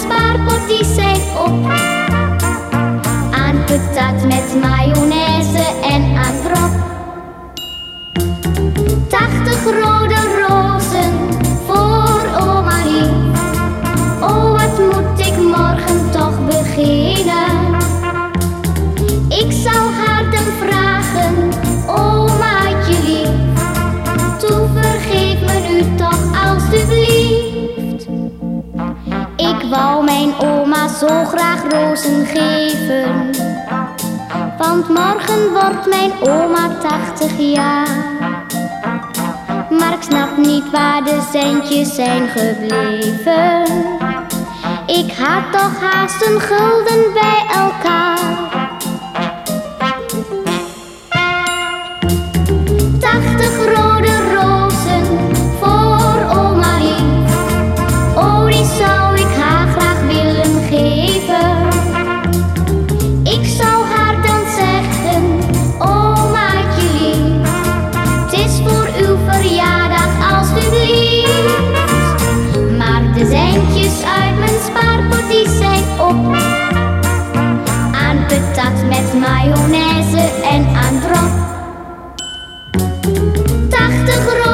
spaarpoties zijn op. Aan patat met mayonaise en aan. Zo graag rozen geven. Want morgen wordt mijn oma 80 jaar. Maar ik snap niet waar de centjes zijn gebleven. Ik had toch haast een gulden bij elkaar. Dat met mayonaise en androp. 80